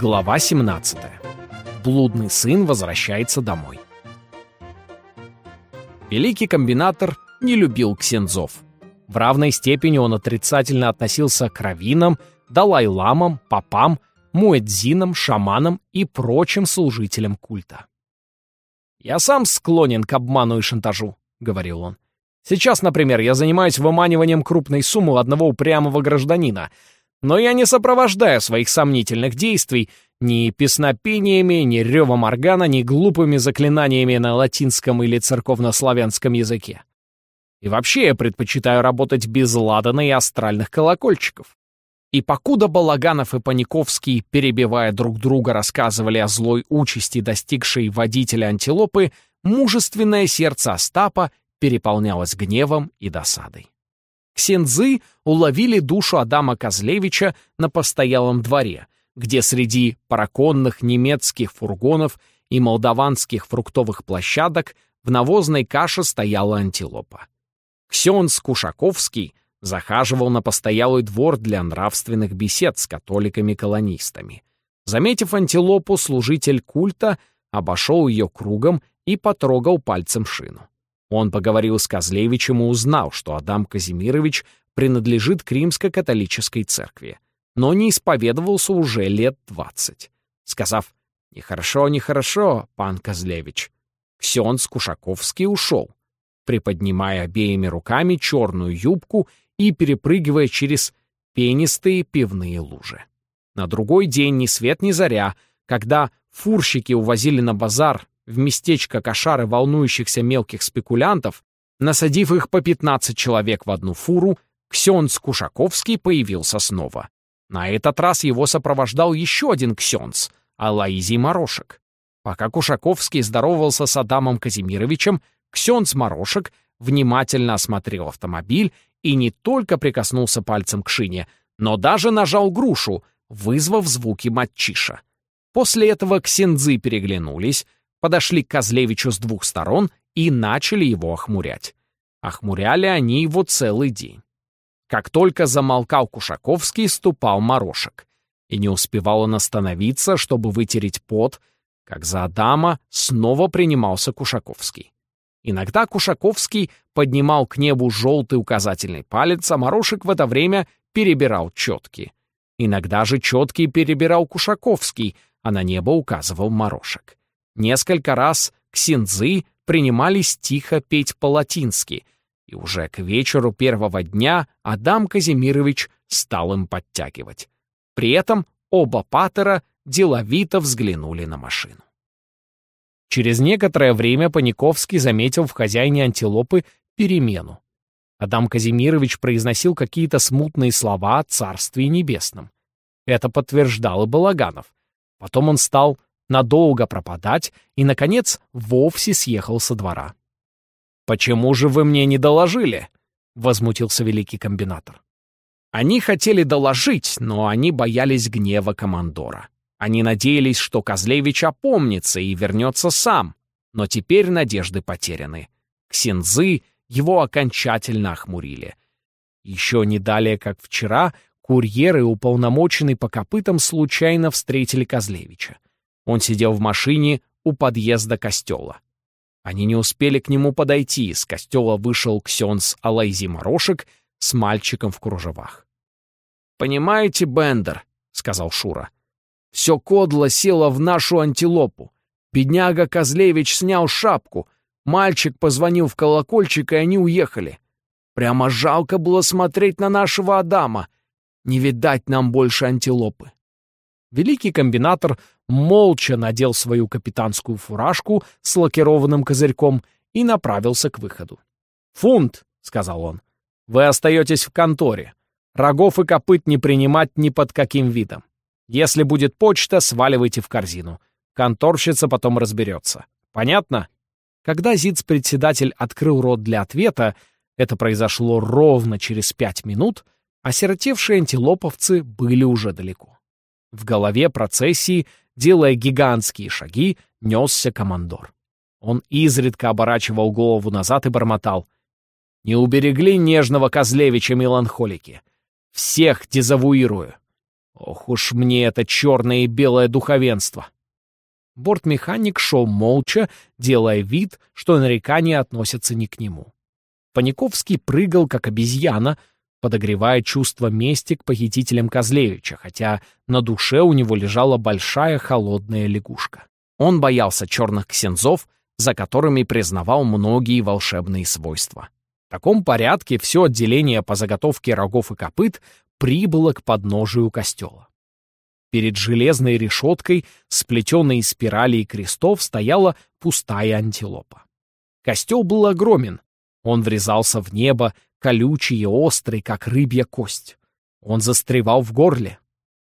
Глава 17. Блудный сын возвращается домой. Великий комбинатор не любил ксензов. В равной степени он отрицательно относился к раввинам, далай-ламам, попам, муэдзинам, шаманам и прочим служителям культа. «Я сам склонен к обману и шантажу», — говорил он. «Сейчас, например, я занимаюсь выманиванием крупной суммы одного упрямого гражданина — но я не сопровождаю своих сомнительных действий ни песнопениями, ни ревом органа, ни глупыми заклинаниями на латинском или церковнославянском языке. И вообще я предпочитаю работать без ладана и астральных колокольчиков. И покуда Балаганов и Паниковский, перебивая друг друга, рассказывали о злой участи, достигшей водителя антилопы, мужественное сердце Остапа переполнялось гневом и досадой. Ксензы уловили душу Адама Козлевича на постоялом дворе, где среди параконных немецких фургонов и молдаванских фруктовых площадок в навозной каше стояла антилопа. Ксенз Кушаковский захаживал на постоялый двор для нравственных бесед с католиками-колонистами. Заметив антилопу, служитель культа обошел ее кругом и потрогал пальцем шину. Он поговорил с Козлевичем и узнал, что Адам Казимирович принадлежит к римско-католической церкви, но не исповедовался уже лет двадцать. Сказав «Нехорошо, нехорошо, пан Козлевич», Ксенц Кушаковский ушел, приподнимая обеими руками черную юбку и перепрыгивая через пенистые пивные лужи. На другой день ни свет ни заря, когда фурщики увозили на базар в местечко кошары волнующихся мелких спекулянтов, насадив их по 15 человек в одну фуру, Ксенц Кушаковский появился снова. На этот раз его сопровождал еще один Ксенц, Алаизий Морошек. Пока Кушаковский здоровался с Адамом Казимировичем, Ксенц Морошек внимательно осмотрел автомобиль и не только прикоснулся пальцем к шине, но даже нажал грушу, вызвав звуки матчиша. После этого ксензы переглянулись, подошли к Козлевичу с двух сторон и начали его охмурять. Охмуряли они его целый день. Как только замолкал Кушаковский, ступал Морошек. И не успевал он остановиться, чтобы вытереть пот, как за Адама снова принимался Кушаковский. Иногда Кушаковский поднимал к небу желтый указательный палец, а Морошек в это время перебирал четки. Иногда же четкий перебирал Кушаковский, а на небо указывал Морошек. Несколько раз ксензы принимались тихо петь по-латински, и уже к вечеру первого дня Адам Казимирович стал им подтягивать. При этом оба патера деловито взглянули на машину. Через некоторое время Паниковский заметил в хозяине антилопы перемену. Адам Казимирович произносил какие-то смутные слова о Царстве Небесном. Это подтверждал и Балаганов. Потом он стал надолго пропадать и, наконец, вовсе съехал со двора. «Почему же вы мне не доложили?» — возмутился великий комбинатор. Они хотели доложить, но они боялись гнева командора. Они надеялись, что Козлевич опомнится и вернется сам, но теперь надежды потеряны. Ксензы его окончательно охмурили. Еще не далее, как вчера, курьеры, уполномоченный по копытам, случайно встретили Козлевича. Он сидел в машине у подъезда костела. Они не успели к нему подойти. С костела вышел ксенс Алайзи Морошек с мальчиком в кружевах. «Понимаете, Бендер», — сказал Шура, — «все кодло село в нашу антилопу. Бедняга Козлевич снял шапку, мальчик позвонил в колокольчик, и они уехали. Прямо жалко было смотреть на нашего Адама. Не видать нам больше антилопы». Великий комбинатор молча надел свою капитанскую фуражку с лакированным козырьком и направился к выходу. «Фунт», — сказал он, — «вы остаетесь в конторе. Рогов и копыт не принимать ни под каким видом. Если будет почта, сваливайте в корзину. Конторщица потом разберется. Понятно?» Когда ЗИЦ-председатель открыл рот для ответа, это произошло ровно через пять минут, осиротевшие антилоповцы были уже далеко. В голове процессии Делая гигантские шаги, несся командор. Он изредка оборачивал голову назад и бормотал. «Не уберегли нежного Козлевича меланхолики. Всех дезавуирую. Ох уж мне это черное и белое духовенство. Бортмеханик шел молча, делая вид, что нарекания относятся не к нему. Паниковский прыгал, как обезьяна, подогревая чувство мести к похитителям Козлевича, хотя на душе у него лежала большая холодная лягушка. Он боялся черных ксензов, за которыми признавал многие волшебные свойства. В таком порядке все отделение по заготовке рогов и копыт прибыло к подножию костела. Перед железной решеткой, сплетенной из спиралей и крестов, стояла пустая антилопа. Костел был огромен. Он врезался в небо, колючий и острый, как рыбья кость. Он застревал в горле.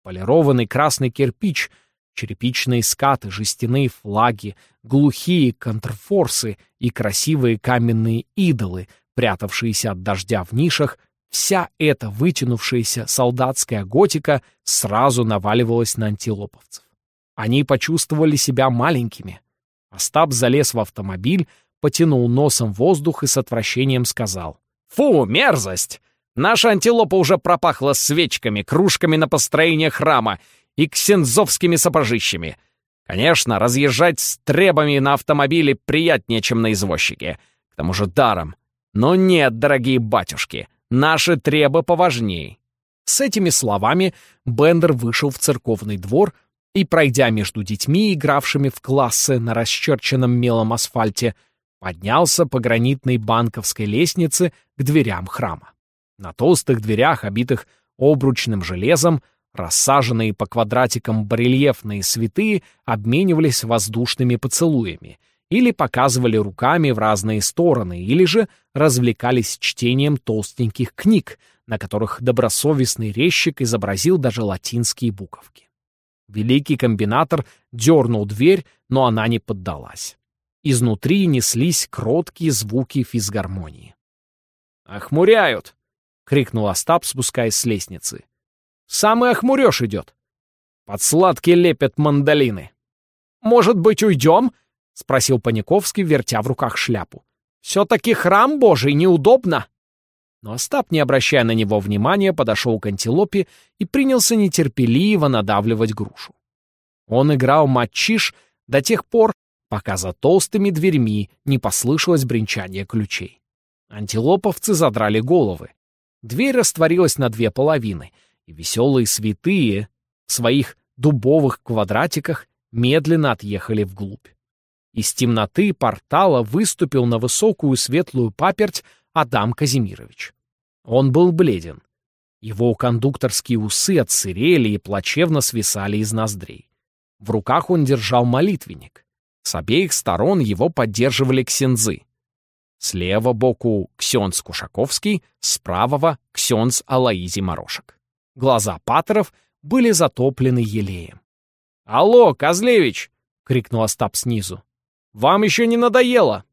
Полированный красный кирпич, черепичные скаты, жестяные флаги, глухие контрфорсы и красивые каменные идолы, прятавшиеся от дождя в нишах, вся эта вытянувшаяся солдатская готика сразу наваливалась на антилоповцев. Они почувствовали себя маленькими. Остап залез в автомобиль, потянул носом воздух и с отвращением сказал. «Фу, мерзость! Наша антилопа уже пропахла свечками, кружками на построение храма и ксензовскими сапожищами. Конечно, разъезжать с требами на автомобиле приятнее, чем на извозчике. К тому же даром. Но нет, дорогие батюшки, наши требы поважней». С этими словами Бендер вышел в церковный двор и, пройдя между детьми, игравшими в классы на расчерченном мелом асфальте, поднялся по гранитной банковской лестнице к дверям храма. На толстых дверях, обитых обручным железом, рассаженные по квадратикам барельефные святые обменивались воздушными поцелуями или показывали руками в разные стороны, или же развлекались чтением толстеньких книг, на которых добросовестный резчик изобразил даже латинские буковки. Великий комбинатор дернул дверь, но она не поддалась. Изнутри неслись кроткие звуки физгармонии. «Охмуряют!» — крикнул Остап, спускаясь с лестницы. «Самый охмуреж идет! Под сладкий лепят мандолины!» «Может быть, уйдем?» — спросил Паниковский, вертя в руках шляпу. «Все-таки храм божий неудобно!» Но Остап, не обращая на него внимания, подошел к антилопе и принялся нетерпеливо надавливать грушу. Он играл матчиш до тех пор, пока за толстыми дверьми не послышалось бренчание ключей. Антилоповцы задрали головы. Дверь растворилась на две половины, и веселые святые в своих дубовых квадратиках медленно отъехали вглубь. Из темноты портала выступил на высокую светлую паперть Адам Казимирович. Он был бледен. Его кондукторские усы отсырели и плачевно свисали из ноздрей. В руках он держал молитвенник. С обеих сторон его поддерживали ксензы. Слева боку ксенц Кушаковский, с правого ксенц Алаизи Морошек. Глаза патеров были затоплены елеем. «Алло, Козлевич!» — крикнул Остап снизу. «Вам еще не надоело?»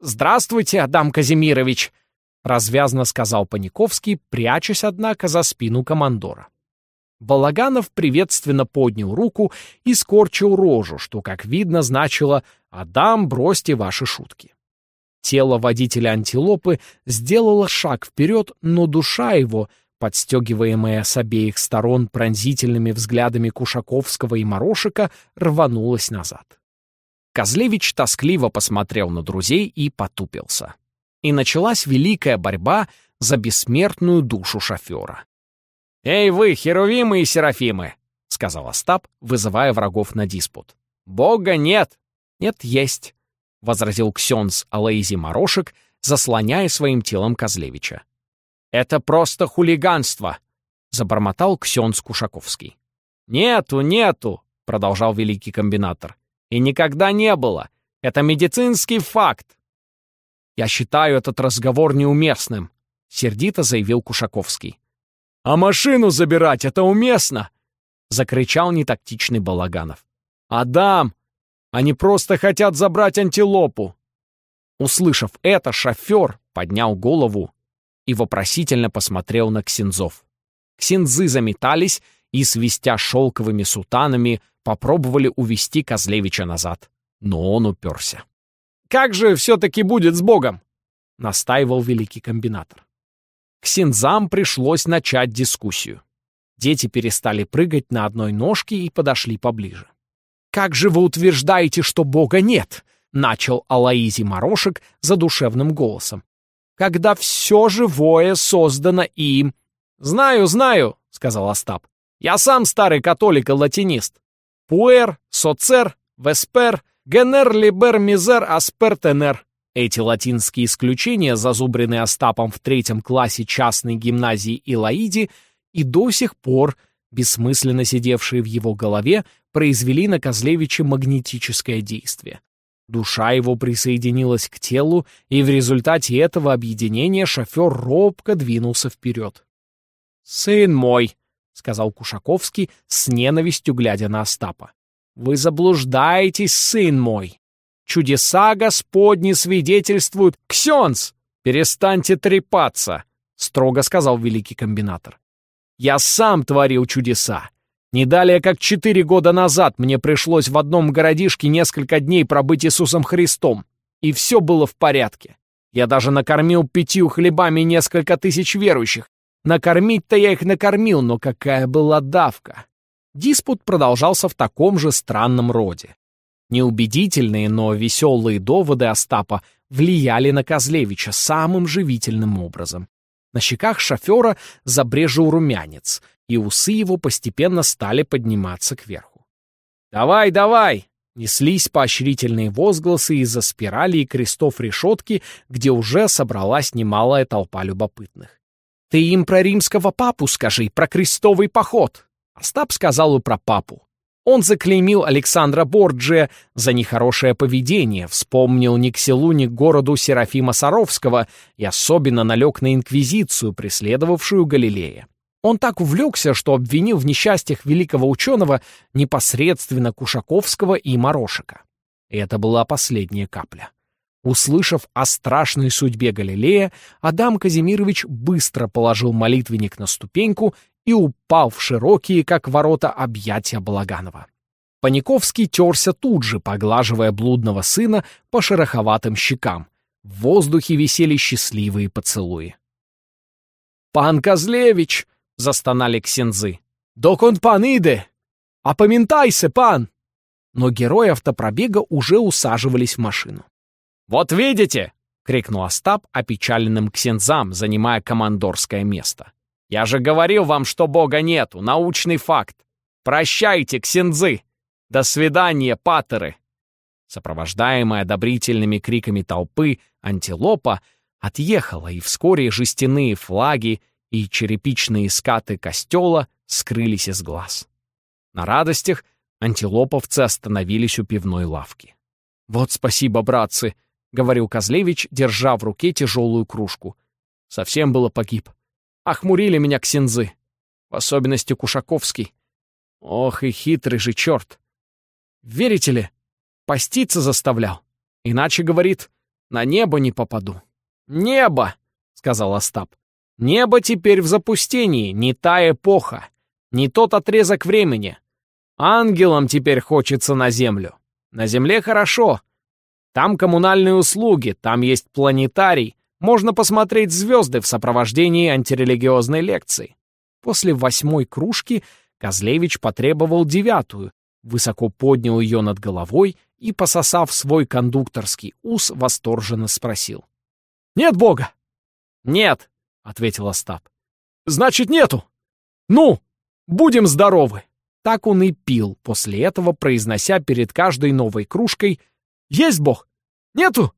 «Здравствуйте, Адам Казимирович!» — развязно сказал Паниковский, прячась, однако, за спину командора. Балаганов приветственно поднял руку и скорчил рожу, что, как видно, значило «Адам, бросьте ваши шутки». Тело водителя антилопы сделало шаг вперед, но душа его, подстегиваемая с обеих сторон пронзительными взглядами Кушаковского и Морошика, рванулась назад. Козлевич тоскливо посмотрел на друзей и потупился. И началась великая борьба за бессмертную душу шофера. «Эй вы, херувимы и серафимы!» — сказал Остап, вызывая врагов на диспут. «Бога нет!» «Нет, есть!» — возразил Ксенс Алейзи Морошек, заслоняя своим телом Козлевича. «Это просто хулиганство!» — забормотал Ксенс Кушаковский. «Нету, нету!» — продолжал великий комбинатор. «И никогда не было! Это медицинский факт!» «Я считаю этот разговор неуместным», — сердито заявил Кушаковский. «А машину забирать — это уместно!» — закричал нетактичный Балаганов. «Адам! Они просто хотят забрать антилопу!» Услышав это, шофер поднял голову и вопросительно посмотрел на ксензов. Ксензы заметались и, свистя шелковыми сутанами, попробовали увести Козлевича назад. Но он уперся. «Как же все-таки будет с Богом?» — настаивал великий комбинатор. Ксензам пришлось начать дискуссию. Дети перестали прыгать на одной ножке и подошли поближе. «Как же вы утверждаете, что Бога нет?» — начал Алаизи Морошек задушевным голосом. «Когда все живое создано им...» «Знаю, знаю», — сказал Остап. «Я сам старый католик и латинист. Пуэр, соцер, веспер, генер, либер, мизер, аспер, тенер». Эти латинские исключения, зазубренные Остапом в третьем классе частной гимназии Илаиди, и до сих пор, бессмысленно сидевшие в его голове, произвели на Козлевича магнетическое действие. Душа его присоединилась к телу, и в результате этого объединения шофер робко двинулся вперед. «Сын мой», — сказал Кушаковский, с ненавистью глядя на Остапа, — «вы заблуждаетесь, сын мой. Чудеса Господни свидетельствуют. Ксенс, перестаньте трепаться, строго сказал великий комбинатор. Я сам творил чудеса. Не далее, как четыре года назад мне пришлось в одном городишке несколько дней пробыть Иисусом Христом, и все было в порядке. Я даже накормил пятью хлебами несколько тысяч верующих. Накормить-то я их накормил, но какая была давка. Диспут продолжался в таком же странном роде. Неубедительные, но веселые доводы Остапа влияли на Козлевича самым живительным образом. На щеках шофера забрежил румянец, и усы его постепенно стали подниматься кверху. «Давай, давай!» — неслись поощрительные возгласы из-за спирали и крестов решетки, где уже собралась немалая толпа любопытных. «Ты им про римского папу скажи, про крестовый поход!» Остап сказал и про папу. Он заклеймил Александра Борджия за нехорошее поведение, вспомнил ни к селу, ни к городу Серафима Саровского и особенно налег на инквизицию, преследовавшую Галилея. Он так увлекся, что обвинил в несчастьях великого ученого непосредственно Кушаковского и Морошика. Это была последняя капля. Услышав о страшной судьбе Галилея, Адам Казимирович быстро положил молитвенник на ступеньку и упал в широкие, как ворота, объятия Балаганова. Паниковский терся тут же, поглаживая блудного сына по шероховатым щекам. В воздухе висели счастливые поцелуи. «Пан Козлевич!» — застонали ксензы. «Док он пан иде! Опоментайся, пан!» Но герои автопробега уже усаживались в машину. «Вот видите!» — крикнул Остап опечаленным ксензам, занимая командорское место. Я же говорил вам, что Бога нету, научный факт. Прощайте, ксензы! До свидания, патеры!» Сопровождаемая одобрительными криками толпы, антилопа отъехала, и вскоре жестяные флаги и черепичные скаты костела скрылись из глаз. На радостях антилоповцы остановились у пивной лавки. «Вот спасибо, братцы!» — говорил Козлевич, держа в руке тяжелую кружку. «Совсем было погиб. Охмурили меня ксензы. В особенности Кушаковский. Ох и хитрый же черт. Верите ли, поститься заставлял. Иначе, говорит, на небо не попаду. «Небо!» — сказал Остап. «Небо теперь в запустении, не та эпоха, не тот отрезок времени. Ангелам теперь хочется на землю. На земле хорошо. Там коммунальные услуги, там есть планетарий, можно посмотреть звезды в сопровождении антирелигиозной лекции. После восьмой кружки Козлевич потребовал девятую, высоко поднял ее над головой и, пососав свой кондукторский ус, восторженно спросил. «Нет Бога?» «Нет», — ответил Остап. «Значит, нету? Ну, будем здоровы!» Так он и пил, после этого произнося перед каждой новой кружкой «Есть Бог? Нету?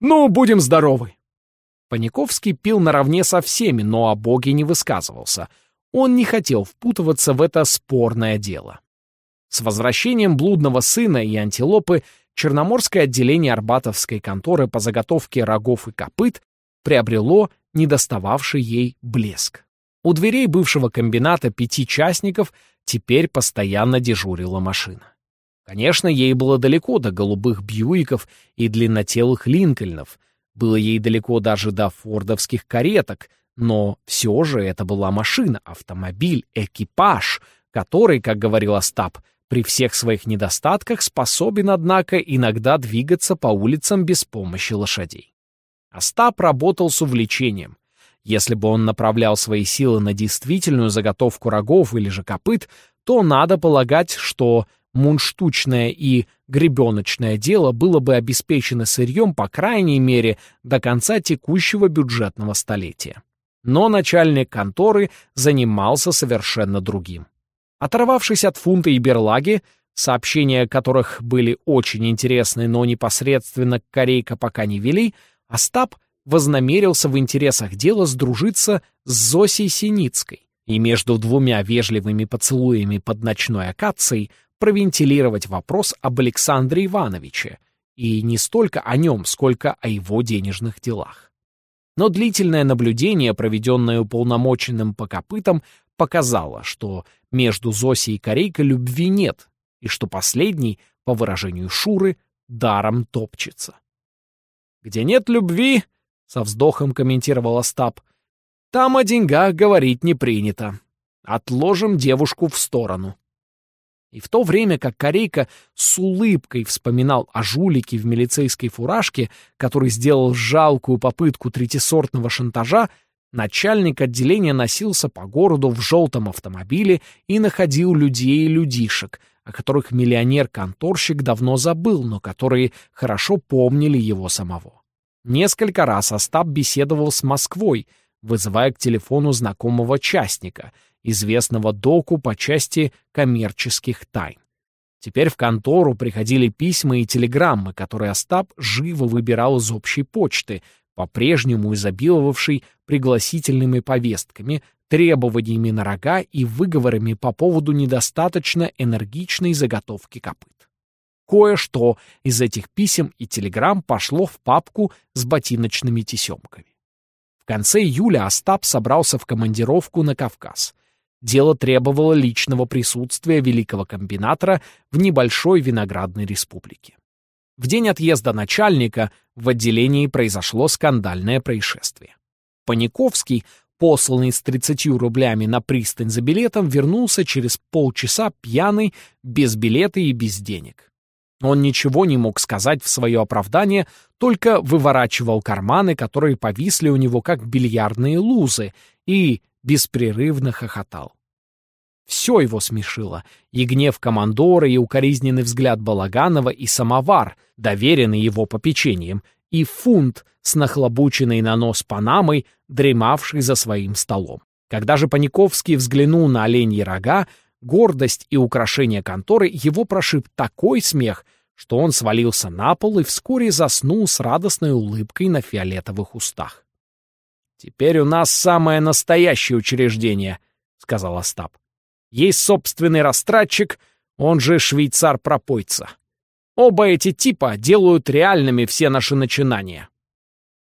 Ну, будем здоровы!» Паниковский пил наравне со всеми, но о Боге не высказывался. Он не хотел впутываться в это спорное дело. С возвращением блудного сына и антилопы Черноморское отделение Арбатовской конторы по заготовке рогов и копыт приобрело недостававший ей блеск. У дверей бывшего комбината пяти частников теперь постоянно дежурила машина. Конечно, ей было далеко до голубых Бьюиков и длиннотелых Линкольнов, было ей далеко даже до фордовских кареток, но все же это была машина, автомобиль, экипаж, который, как говорил Остап, при всех своих недостатках способен, однако, иногда двигаться по улицам без помощи лошадей. Остап работал с увлечением. Если бы он направлял свои силы на действительную заготовку рогов или же копыт, то надо полагать, что мунштучное и гребеночное дело было бы обеспечено сырьем, по крайней мере, до конца текущего бюджетного столетия. Но начальник конторы занимался совершенно другим. Оторвавшись от фунта и берлаги, сообщения которых были очень интересны, но непосредственно Корейка пока не вели, Остап вознамерился в интересах дела сдружиться с Зосей Синицкой и между двумя вежливыми поцелуями под ночной акацией провентилировать вопрос об Александре Ивановиче, и не столько о нем, сколько о его денежных делах. Но длительное наблюдение, проведенное уполномоченным по копытам, показало, что между Зосей и Корейкой любви нет, и что последний, по выражению Шуры, даром топчется. «Где нет любви», — со вздохом комментировал Остап, — «там о деньгах говорить не принято. Отложим девушку в сторону». И в то время как Корейка с улыбкой вспоминал о жулике в милицейской фуражке, который сделал жалкую попытку третисортного шантажа, начальник отделения носился по городу в желтом автомобиле и находил людей и людишек, о которых миллионер-конторщик давно забыл, но которые хорошо помнили его самого. Несколько раз Остап беседовал с Москвой, вызывая к телефону знакомого частника — известного доку по части коммерческих тайн. Теперь в контору приходили письма и телеграммы, которые Остап живо выбирал из общей почты, по-прежнему изобиловавшей пригласительными повестками, требованиями на рога и выговорами по поводу недостаточно энергичной заготовки копыт. Кое-что из этих писем и телеграмм пошло в папку с ботиночными тесемками. Конце июля Остап собрался в командировку на Кавказ — Дело требовало личного присутствия великого комбинатора в небольшой виноградной республике. В день отъезда начальника в отделении произошло скандальное происшествие. Паниковский, посланный с 30 рублями на пристань за билетом, вернулся через полчаса пьяный, без билета и без денег. Он ничего не мог сказать в свое оправдание, только выворачивал карманы, которые повисли у него как бильярдные лузы, и беспрерывно хохотал. Все его смешило. И гнев командора, и укоризненный взгляд Балаганова, и самовар, доверенный его попечением, и фунт с нахлобученной на нос панамой, дремавший за своим столом. Когда же Паниковский взглянул на оленьи рога, гордость и украшение конторы его прошиб такой смех, что он свалился на пол и вскоре заснул с радостной улыбкой на фиолетовых устах. «Теперь у нас самое настоящее учреждение», — сказал Остап. «Есть собственный растратчик, он же швейцар-пропойца. Оба эти типа делают реальными все наши начинания».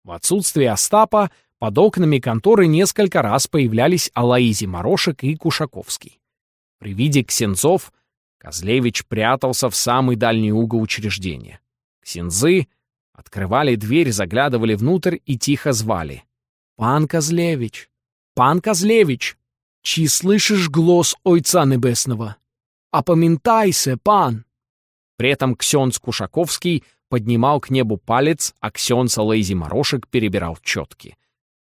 В отсутствие Остапа под окнами конторы несколько раз появлялись Алаизи Морошек и Кушаковский. При виде ксенцов Козлевич прятался в самый дальний угол учреждения. Ксензы открывали дверь, заглядывали внутрь и тихо звали. Пан Козлевич, пан Козлевич, чи слышишь глаз Ойца Небесного? Опоментайся, пан!» При этом Ксенц Кушаковский поднимал к небу палец, а Ксенц Лейзи Морошек перебирал четки.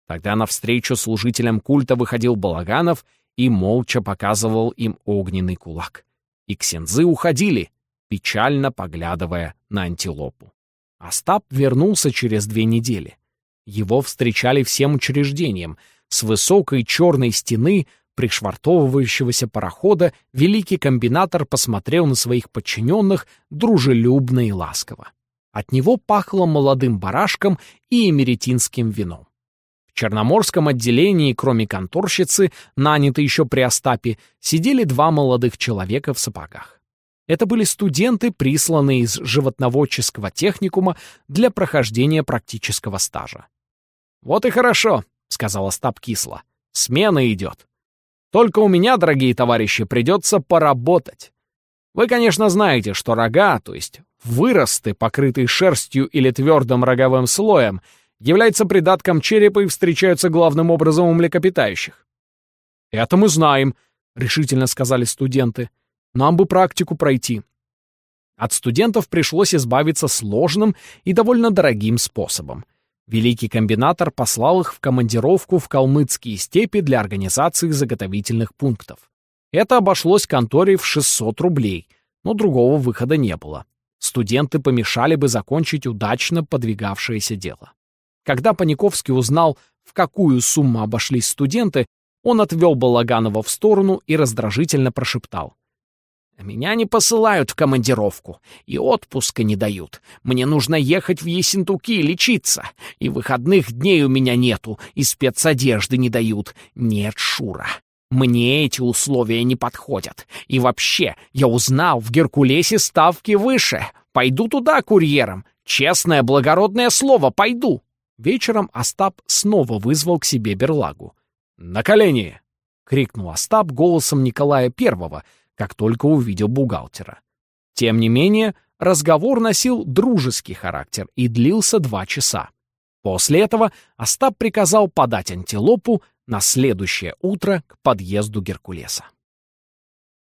Тогда навстречу служителям культа выходил Балаганов и молча показывал им огненный кулак. И ксензы уходили, печально поглядывая на антилопу. Остап вернулся через две недели. Его встречали всем учреждением. С высокой черной стены пришвартовывающегося парохода великий комбинатор посмотрел на своих подчиненных дружелюбно и ласково. От него пахло молодым барашком и эмеретинским вином. Черноморском отделении, кроме конторщицы, нанятой еще при Остапе, сидели два молодых человека в сапогах. Это были студенты, присланные из животноводческого техникума для прохождения практического стажа. «Вот и хорошо», — сказал Остап кисло. «Смена идет. Только у меня, дорогие товарищи, придется поработать. Вы, конечно, знаете, что рога, то есть выросты, покрытые шерстью или твердым роговым слоем, являются придатком черепа и встречаются главным образом у млекопитающих. «Это мы знаем», — решительно сказали студенты. «Нам бы практику пройти». От студентов пришлось избавиться сложным и довольно дорогим способом — Великий комбинатор послал их в командировку в калмыцкие степи для организации заготовительных пунктов. Это обошлось конторе в 600 рублей, но другого выхода не было. Студенты помешали бы закончить удачно подвигавшееся дело. Когда Паниковский узнал, в какую сумму обошлись студенты, он отвел Балаганова в сторону и раздражительно прошептал. «Меня не посылают в командировку, и отпуска не дают. Мне нужно ехать в Ессентуки лечиться, и выходных дней у меня нету, и спецодежды не дают. Нет, Шура, мне эти условия не подходят. И вообще, я узнал, в Геркулесе ставки выше. Пойду туда курьером. Честное, благородное слово, пойду. Вечером Остап снова вызвал к себе берлагу. «На колени!» — крикнул Остап голосом Николая Первого, как только увидел бухгалтера. Тем не менее, разговор носил дружеский характер и длился два часа. После этого Остап приказал подать антилопу на следующее утро к подъезду Геркулеса.